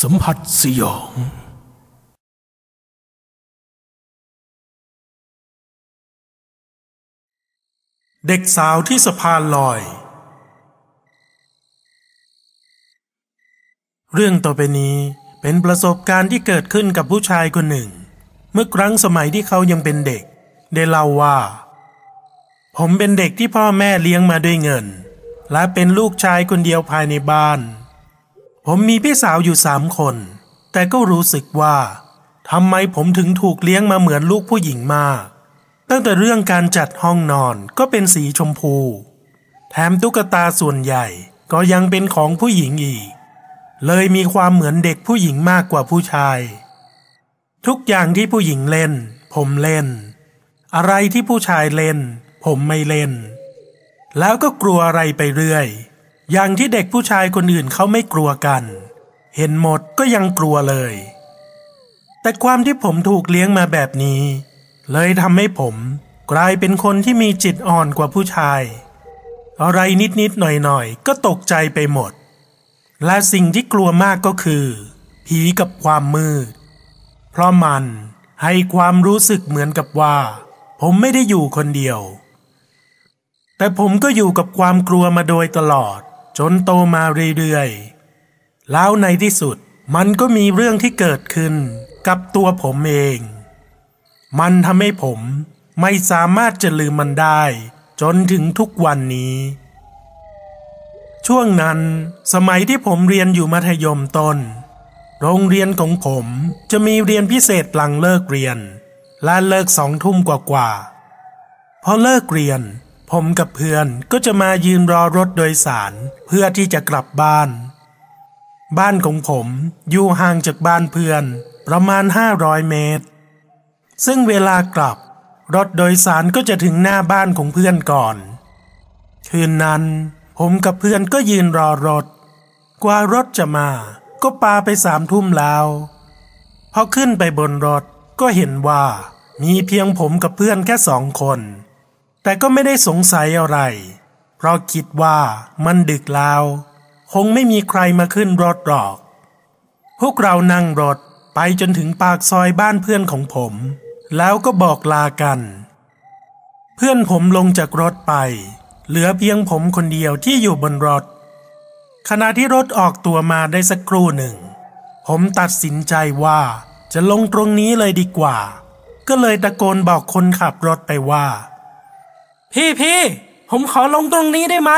สัมผัสสยอง เด็กสาวที่สะพานลอย เรื่องต่อไปนี้เป็นประสบการณ์ที่เกิดขึ้นกับผู้ชายคนหนึ่ง เมื่อครั้งสมัยที่เขายังเป็นเด็ก ได้เล่าว่า ผมเป็นเด็กที่พ่อแม่เลี้ยงมาด้วยเงิน และเป็นลูกชายคนเดียวภายในบ้าน ผมมีพี่สาวอยู่สามคน แต่ก็รู้สึกว่าทำไมผมถึงถูกเลี้ยงมาเหมือนลูกผู้หญิงมาก ตั้งแต่เรื่องการจัดห้องนอนก็เป็นสีชมพู แถมตุ๊กตาส่วนใหญ่ก็ยังเป็นของผู้หญิงอีก เลยมีความเหมือนเด็กผู้หญิงมากกว่าผู้ชาย ทุกอย่างที่ผู้หญิงเล่น ผมเล่น อะไรที่ผู้ชายเล่น ผมไม่เล่น แล้วก็กลัวอะไรไปเรื่อย อย่างที่เด็กผู้ชายคนอื่นเขาไม่กลัวกัน เห็นหมดก็ยังกลัวเลย แต่ความที่ผมถูกเลี้ยงมาแบบนี้ เลยทำให้ผมกลายเป็นคนที่มีจิตอ่อนกว่าผู้ชาย อะไรนิดๆหน่อยๆ ก็ตกใจไปหมด และสิ่งที่กลัวมากก็คือ ผีกับความมืด เพราะมันให้ความรู้สึกเหมือนกับว่า ผมไม่ได้อยู่คนเดียว แต่ผมก็อยู่กับความกลัวมาโดยตลอด จนโตมาเรื่อยๆ แล้วในที่สุดมันก็มีเรื่องที่เกิดขึ้นกับตัวผมเอง มันทำให้ผมไม่สามารถจะลืมมันได้ จนถึงทุกวันนี้ ช่วงนั้นสมัยที่ผมเรียนอยู่มัธยมต้น โรงเรียนของผมจะมีเรียนพิเศษหลังเลิกเรียน และเลิกสองทุ่มกว่าๆพอเลิกเรียน ผมกับเพื่อนก็จะมายืนรอรถโดยสารเพื่อที่จะกลับบ้าน บ้านของผมอยู่ห่างจากบ้านเพื่อนประมาณ 500 เมตร ซึ่งเวลากลับ รถโดยสารก็จะถึงหน้าบ้านของเพื่อนก่อน คืนนั้น ผมกับเพื่อนก็ยืนรอรถ กว่ารถจะมา ก็ปาไปสามทุ่มแล้วพอขึ้นไปบนรถก็เห็นว่ามีเพียงผมกับเพื่อนแค่สองคน แต่ก็ไม่ได้สงสัยอะไร เพราะคิดว่ามันดึกแล้ว คงไม่มีใครมาขึ้นรถหรอก พวกเรานั่งรถไปจนถึงปากซอยบ้านเพื่อนของผม แล้วก็บอกลากัน เพื่อนผมลงจากรถไป เหลือเพียงผมคนเดียวที่อยู่บนรถ ขณะที่รถออกตัวมาได้สักครู่หนึ่ง ผมตัดสินใจว่าจะลงตรงนี้เลยดีกว่า ก็เลยตะโกนบอกคนขับรถไปว่า พี่พี่ผมขอลงตรงนี้ได้ไหม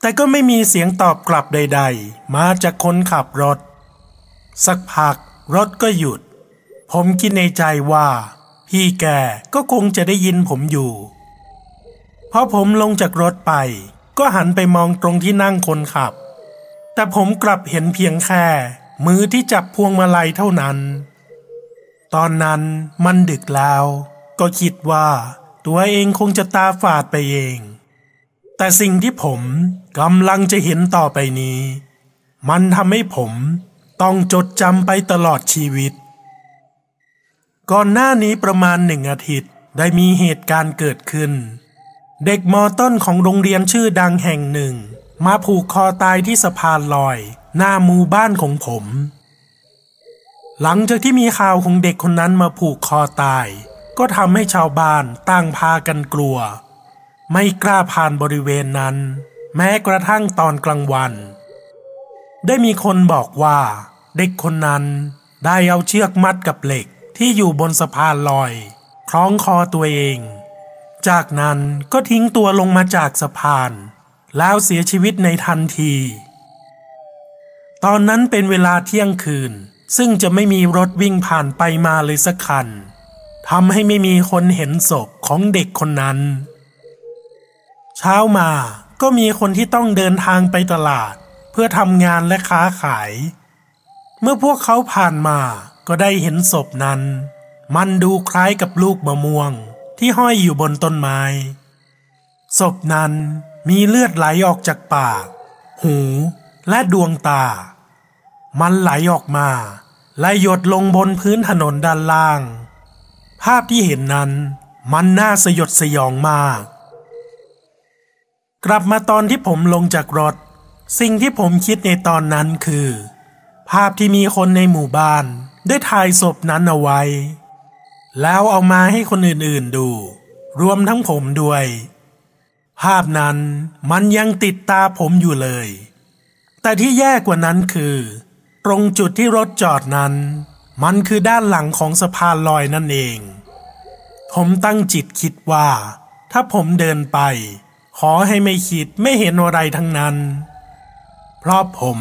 แต่ก็ไม่มีเสียงตอบกลับใด ๆ มาจากคนขับรถ สักพักรถก็หยุด ผมคิดในใจว่า พี่แกก็คงจะได้ยินผมอยู่พอผมลงจากรถไป ก็หันไปมองตรงที่นั่งคนขับ แต่ผมกลับเห็นเพียงแค่มือที่จับพวงมาลัยเท่านั้น ตอนนั้นมันดึกแล้ว ก็คิดว่า ตัวเองคงจะตาฝาดไปเอง แต่สิ่งที่ผมกำลังจะเห็นต่อไปนี้ มันทำให้ผมต้องจดจำไปตลอดชีวิต ก่อนหน้านี้ประมาณหนึ่งอาทิตย์ได้มีเหตุการณ์เกิดขึ้น เด็กมอต้นของโรงเรียนชื่อดังแห่งหนึ่ง มาผูกคอตายที่สะพานลอย หน้าหมู่บ้านของผม หลังจากที่มีข่าวของเด็กคนนั้นมาผูกคอตาย ก็ทำให้ชาวบ้านตั้งพากันกลัว ไม่กล้าผ่านบริเวณนั้น แม้กระทั่งตอนกลางวัน ได้มีคนบอกว่า เด็กคนนั้นได้เอาเชือกมัดกับเหล็กที่อยู่บนสะพานลอย คล้องคอตัวเอง จากนั้นก็ทิ้งตัวลงมาจากสะพาน แล้วเสียชีวิตในทันที ตอนนั้นเป็นเวลาเที่ยงคืนซึ่งจะไม่มีรถวิ่งผ่านไปมาเลยสักคัน ทำให้ไม่มีคนเห็นศพของเด็กคนนั้น เช้ามาก็มีคนที่ต้องเดินทางไปตลาด เพื่อทำงานและค้าขาย เมื่อพวกเขาผ่านมาก็ได้เห็นศพนั้น มันดูคล้ายกับลูกมะม่วงที่ห้อยอยู่บนต้นไม้ ศพนั้นมีเลือดไหลออกจากปาก หูและดวงตา มันไหลออกมาและหยดลงบนพื้นถนนด้านล่าง ภาพที่เห็นนั้นมันน่าสยดสยองมาก กลับมาตอนที่ผมลงจากรถ สิ่งที่ผมคิดในตอนนั้นคือ ภาพที่มีคนในหมู่บ้าน ได้ถ่ายศพนั้นเอาไว้ แล้วเอามาให้คนอื่นๆดู รวมทั้งผมด้วย ภาพนั้นมันยังติดตาผมอยู่เลย แต่ที่แย่กว่านั้นคือ ตรงจุดที่รถจอดนั้น มันคือด้านหลังของสะพานลอยนั่นเอง ผมตั้งจิตคิดว่า ถ้าผมเดินไป ขอให้ไม่คิดไม่เห็นอะไรทั้งนั้น เพราะผม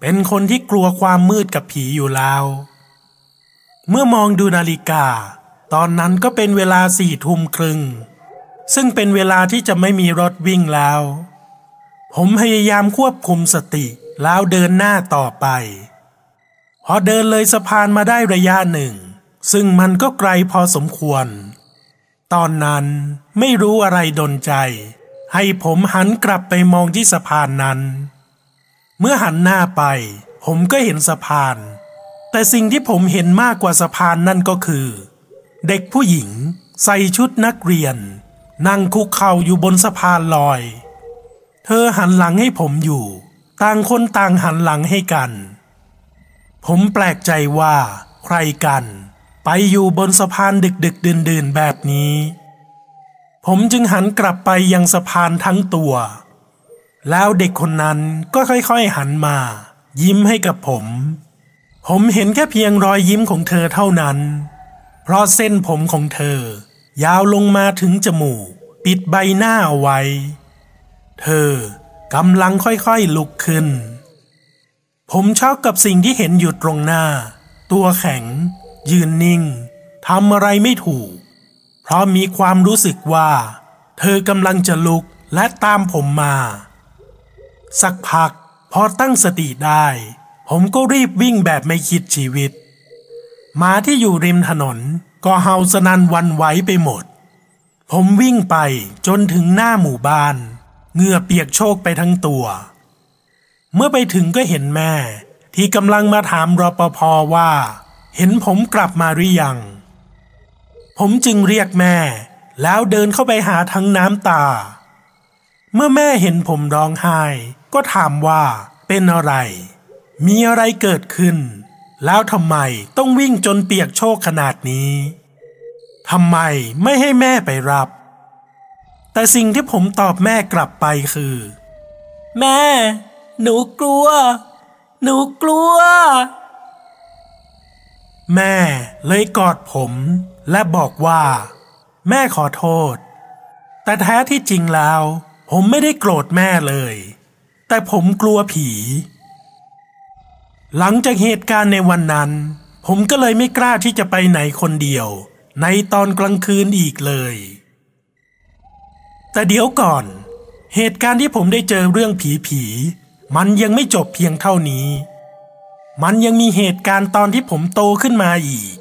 เป็นคนที่กลัวความมืดกับผีอยู่แล้ว เมื่อมองดูนาฬิกา ตอนนั้นก็เป็นเวลาสี่ทุ่มครึ่ง ซึ่งเป็นเวลาที่จะไม่มีรถวิ่งแล้ว ผมพยายามควบคุมสติแล้วเดินหน้าต่อไป พอเดินเลยสะพานมาได้ระยะหนึ่ง ซึ่งมันก็ไกลพอสมควร ตอนนั้นไม่รู้อะไรดนใจ ให้ผมหันกลับไปมองที่สะพานนั้น เมื่อหันหน้าไป ผมก็เห็นสะพาน แต่สิ่งที่ผมเห็นมากกว่าสะพานนั่นก็คือ เด็กผู้หญิงใส่ชุดนักเรียน นั่งคุกเข่าอยู่บนสะพานลอย เธอหันหลังให้ผมอยู่ ต่างคนต่างหันหลังให้กัน ผมแปลกใจว่า ใครกัน ไปอยู่บนสะพานดึกดึกดื่นดื่นแบบนี้ ผมจึงหันกลับไปยังสะพานทั้งตัว แล้วเด็กคนนั้นก็ค่อยๆหันมา ยิ้มให้กับผม ผมเห็นแค่เพียงรอยยิ้มของเธอเท่านั้น เพราะเส้นผมของเธอ ยาวลงมาถึงจมูก ปิดใบหน้าเอาไว้ เธอกำลังค่อยๆลุกขึ้น ผมช็อกกับสิ่งที่เห็นอยู่ตรงหน้า ตัวแข็ง ยืนนิ่งทำอะไรไม่ถูก เพราะมีความรู้สึกว่า เธอกำลังจะลุกและตามผมมา สักพักพอตั้งสติได้ ผมก็รีบวิ่งแบบไม่คิดชีวิตหมาที่อยู่ริมถนนก็เห่าสนันวันไหวไปหมด ผมวิ่งไปจนถึงหน้าหมู่บ้าน เหงื่อเปียกโชกไปทั้งตัว เมื่อไปถึงก็เห็นแม่ ที่กำลังมาถามรปภว่า เห็นผมกลับมาหรือยัง ผมจึงเรียกแม่ แล้วเดินเข้าไปหาทั้งน้ำตา เมื่อแม่เห็นผมร้องไห้ ก็ถามว่าเป็นอะไร มีอะไรเกิดขึ้น แล้วทำไมต้องวิ่งจนเปียกโชกขนาดนี้ทำไมไม่ให้แม่ไปรับ แต่สิ่งที่ผมตอบแม่กลับไปคือ แม่ หนูกลัว หนูกลัว แม่เลยกอดผมและบอกว่า แม่ขอโทษ แต่แท้ที่จริงแล้ว ผมไม่ได้โกรธแม่เลย แต่ผมกลัวผี หลังจากเหตุการณ์ในวันนั้น ผมก็เลยไม่กล้าที่จะไปไหนคนเดียว ในตอนกลางคืนอีกเลย แต่เดี๋ยวก่อน เหตุการณ์ที่ผมได้เจอเรื่องผีผี มันยังไม่จบเพียงเท่านี้ มันยังมีเหตุการณ์ตอนที่ผมโตขึ้นมาอีก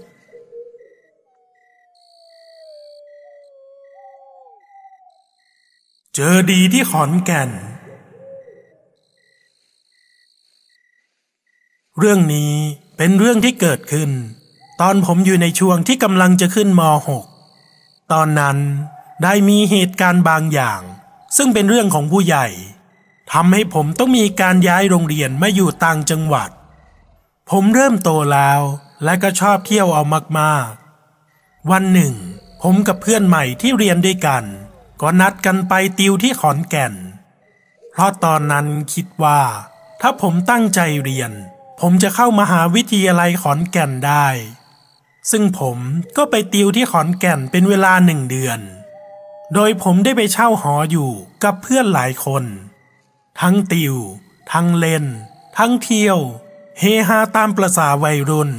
เจอดีที่ขอนแก่น เรื่องนี้เป็นเรื่องที่เกิดขึ้น ตอนผมอยู่ในช่วงที่กำลังจะขึ้นม .6 ตอนนั้นได้มีเหตุการณ์บางอย่าง ซึ่งเป็นเรื่องของผู้ใหญ่ ทำให้ผมต้องมีการย้ายโรงเรียนมาอยู่ต่างจังหวัด ผมเริ่มโตแล้วและก็ชอบเที่ยวเอามากๆ วันหนึ่ง ผมกับเพื่อนใหม่ที่เรียนด้วยกัน ก็นัดกันไปติวที่ขอนแก่น เพราะตอนนั้นคิดว่า ถ้าผมตั้งใจเรียน ผมจะเข้ามหาวิทยาลัยขอนแก่นได้ ซึ่งผมก็ไปติวที่ขอนแก่นเป็นเวลาหนึ่งเดือน โดยผมได้ไปเช่าหออยู่กับเพื่อนหลายคน ทั้งติว ทั้งเล่น ทั้งเที่ยว เฮฮาตามประษาวัยรุ่น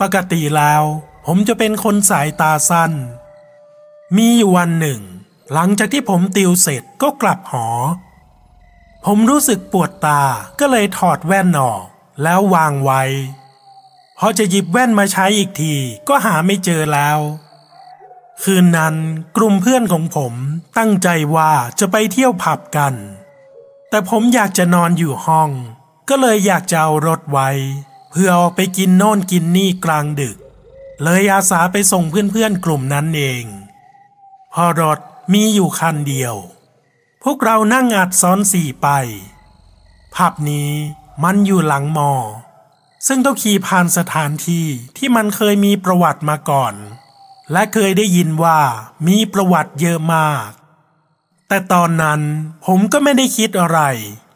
ปกติแล้วผมจะเป็นคนสายตาสั้น มีอยู่วันหนึ่ง หลังจากที่ผมติวเสร็จก็กลับหอ ผมรู้สึกปวดตาก็เลยถอดแว่นออกแล้ววางไว้ พอจะหยิบแว่นมาใช้อีกทีก็หาไม่เจอแล้ว คืนนั้นกลุ่มเพื่อนของผมตั้งใจว่าจะไปเที่ยวผับกัน แต่ผมอยากจะนอนอยู่ห้อง ก็เลยอยากจะเอารถไว้ เพื่อออกไปกินโน่นกินนี่กลางดึก เลยอาสาไปส่งเพื่อนๆกลุ่มนั้นเอง พอรถมีอยู่คันเดียว พวกเรานั่งอัดซ้อนสี่ไป ผับนี้มันอยู่หลังมอ ซึ่งต้องขี่ผ่านสถานที่ที่มันเคยมีประวัติมาก่อน และเคยได้ยินว่ามีประวัติเยอะมาก แต่ตอนนั้นผมก็ไม่ได้คิดอะไร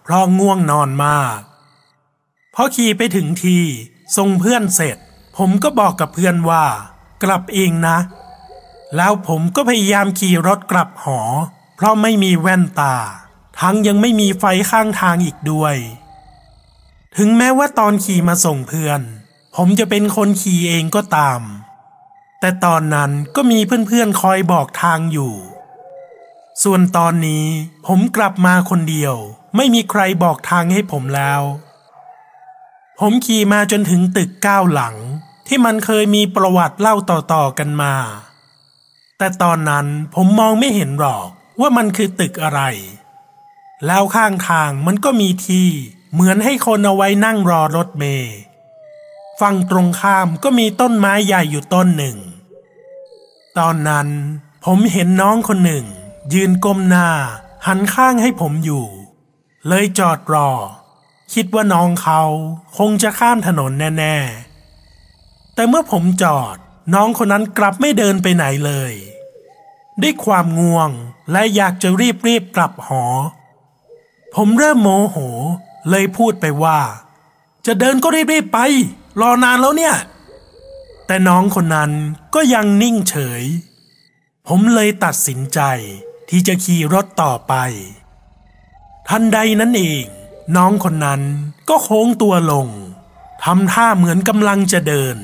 เพราะง่วงนอนมากพอขี่ไปถึงที่ส่งเพื่อนเสร็จ ผมก็บอกกับเพื่อนว่า กลับเองนะ แล้วผมก็พยายามขี่รถกลับหอ เพราะไม่มีแว่นตา ทั้งยังไม่มีไฟข้างทางอีกด้วย ถึงแม้ว่าตอนขี่มาส่งเพื่อน ผมจะเป็นคนขี่เองก็ตาม แต่ตอนนั้นก็มีเพื่อนๆคอยบอกทางอยู่ ส่วนตอนนี้ผมกลับมาคนเดียว ไม่มีใครบอกทางให้ผมแล้ว ผมขี่มาจนถึงตึกก้าวหลัง ที่มันเคยมีประวัติเล่าต่อๆกันมา แต่ตอนนั้นผมมองไม่เห็นหรอกว่ามันคือตึกอะไร แล้วข้างทางมันก็มีที่เหมือนให้คนเอาไว้นั่งรอรถเมย์ฝั่งตรงข้ามก็มีต้นไม้ใหญ่อยู่ต้นหนึ่ง ตอนนั้นผมเห็นน้องคนหนึ่ง ยืนก้มหน้า หันข้างให้ผมอยู่ เลยจอดรอ คิดว่าน้องเขาคงจะข้ามถนนแน่ ๆ แต่เมื่อผมจอดน้องคนนั้นกลับไม่เดินไปไหนเลย ด้วยความง่วงและอยากจะรีบรีบกลับหอ ผมเริ่มโมโห เลยพูดไปว่า จะเดินก็รีบรีบไป รอนานแล้วเนี่ย แต่น้องคนนั้นก็ยังนิ่งเฉย ผมเลยตัดสินใจ ที่จะขี่รถต่อไป ทันใดนั้นเอง น้องคนนั้นก็โค้งตัวลงทำท่าเหมือนกำลังจะเดิน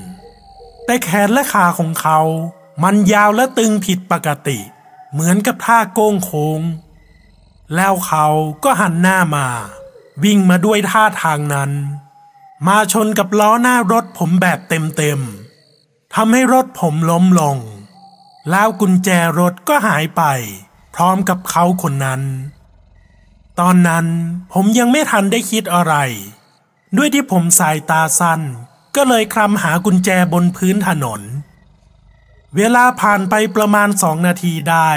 แต่แขนและขาของเขา มันยาวและตึงผิดปกติ เหมือนกับท่าโก้งโค้ง แล้วเขาก็หันหน้ามา วิ่งมาด้วยท่าทางนั้น มาชนกับล้อหน้ารถผมแบบเต็มๆทำให้รถผมล้มลง แล้วกุญแจรถก็หายไป พร้อมกับเขาคนนั้น ตอนนั้นผมยังไม่ทันได้คิดอะไร ด้วยที่ผมสายตาสั้น ก็เลยคลำหากุญแจบนพื้นถนน เวลาผ่านไปประมาณสองนาทีได้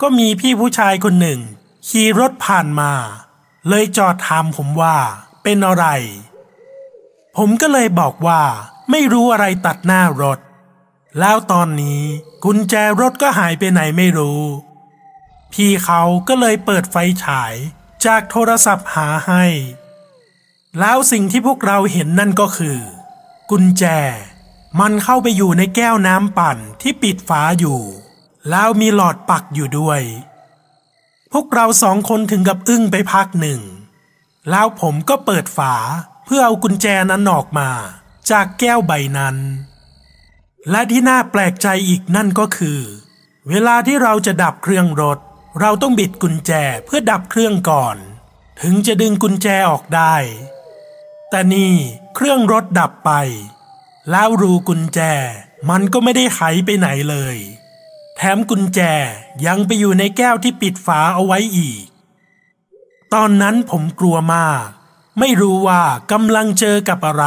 ก็มีพี่ผู้ชายคนหนึ่ง ขี่รถผ่านมา เลยจอดถามผมว่าเป็นอะไร ผมก็เลยบอกว่าไม่รู้อะไรตัดหน้ารถ แล้วตอนนี้กุญแจรถก็หายไปไหนไม่รู้ พี่เขาก็เลยเปิดไฟฉายจากโทรศัพท์หาให้ แล้วสิ่งที่พวกเราเห็นนั่นก็คือ กุญแจ มันเข้าไปอยู่ในแก้วน้ำปั่นที่ปิดฝาอยู่ แล้วมีหลอดปักอยู่ด้วย พวกเราสองคนถึงกับอึ้งไปพักหนึ่ง แล้วผมก็เปิดฝาเพื่อเอากุญแจนั้นออกมา จากแก้วใบนั้น และที่น่าแปลกใจอีกนั่นก็คือ เวลาที่เราจะดับเครื่องรถ เราต้องบิดกุญแจเพื่อดับเครื่องก่อน ถึงจะดึงกุญแจออกได้ แต่นี่เครื่องรถดับไป แล้วรูกุญแจมันก็ไม่ได้ไขไปไหนเลย แถมกุญแจยังไปอยู่ในแก้วที่ปิดฝาเอาไว้อีก ตอนนั้นผมกลัวมาก ไม่รู้ว่ากำลังเจอกับอะไร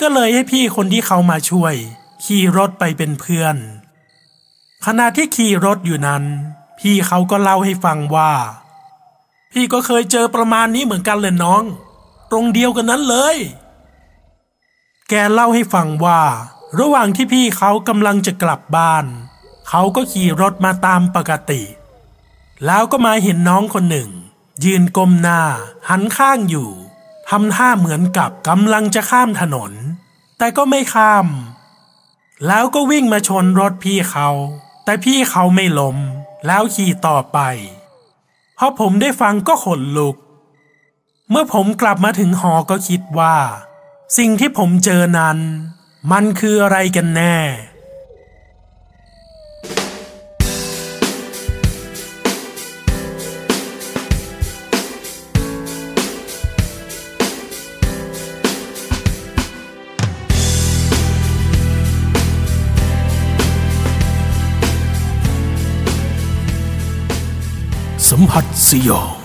ก็เลยให้พี่คนที่เขามาช่วย ขี่รถไปเป็นเพื่อน ขณะที่ขี่รถอยู่นั้น พี่เขาก็เล่าให้ฟังว่า พี่ก็เคยเจอประมาณนี้เหมือนกันเลยน้อง ตรงเดียวกันนั้นเลย แกเล่าให้ฟังว่า ระหว่างที่พี่เขากำลังจะกลับบ้าน เขาก็ขี่รถมาตามปกติ แล้วก็มาเห็นน้องคนหนึ่ง ยืนก้มหน้า หันข้างอยู่ทำท่าเหมือนกับกำลังจะข้ามถนน แต่ก็ไม่ข้าม แล้วก็วิ่งมาชนรถพี่เขา แต่พี่เขาไม่ล้มแล้วขี่ต่อไปพอผมได้ฟังก็ขนลุก เมื่อผมกลับมาถึงหอก็คิดว่า สิ่งที่ผมเจอนั้น มันคืออะไรกันแน่ สัมผัสสยอง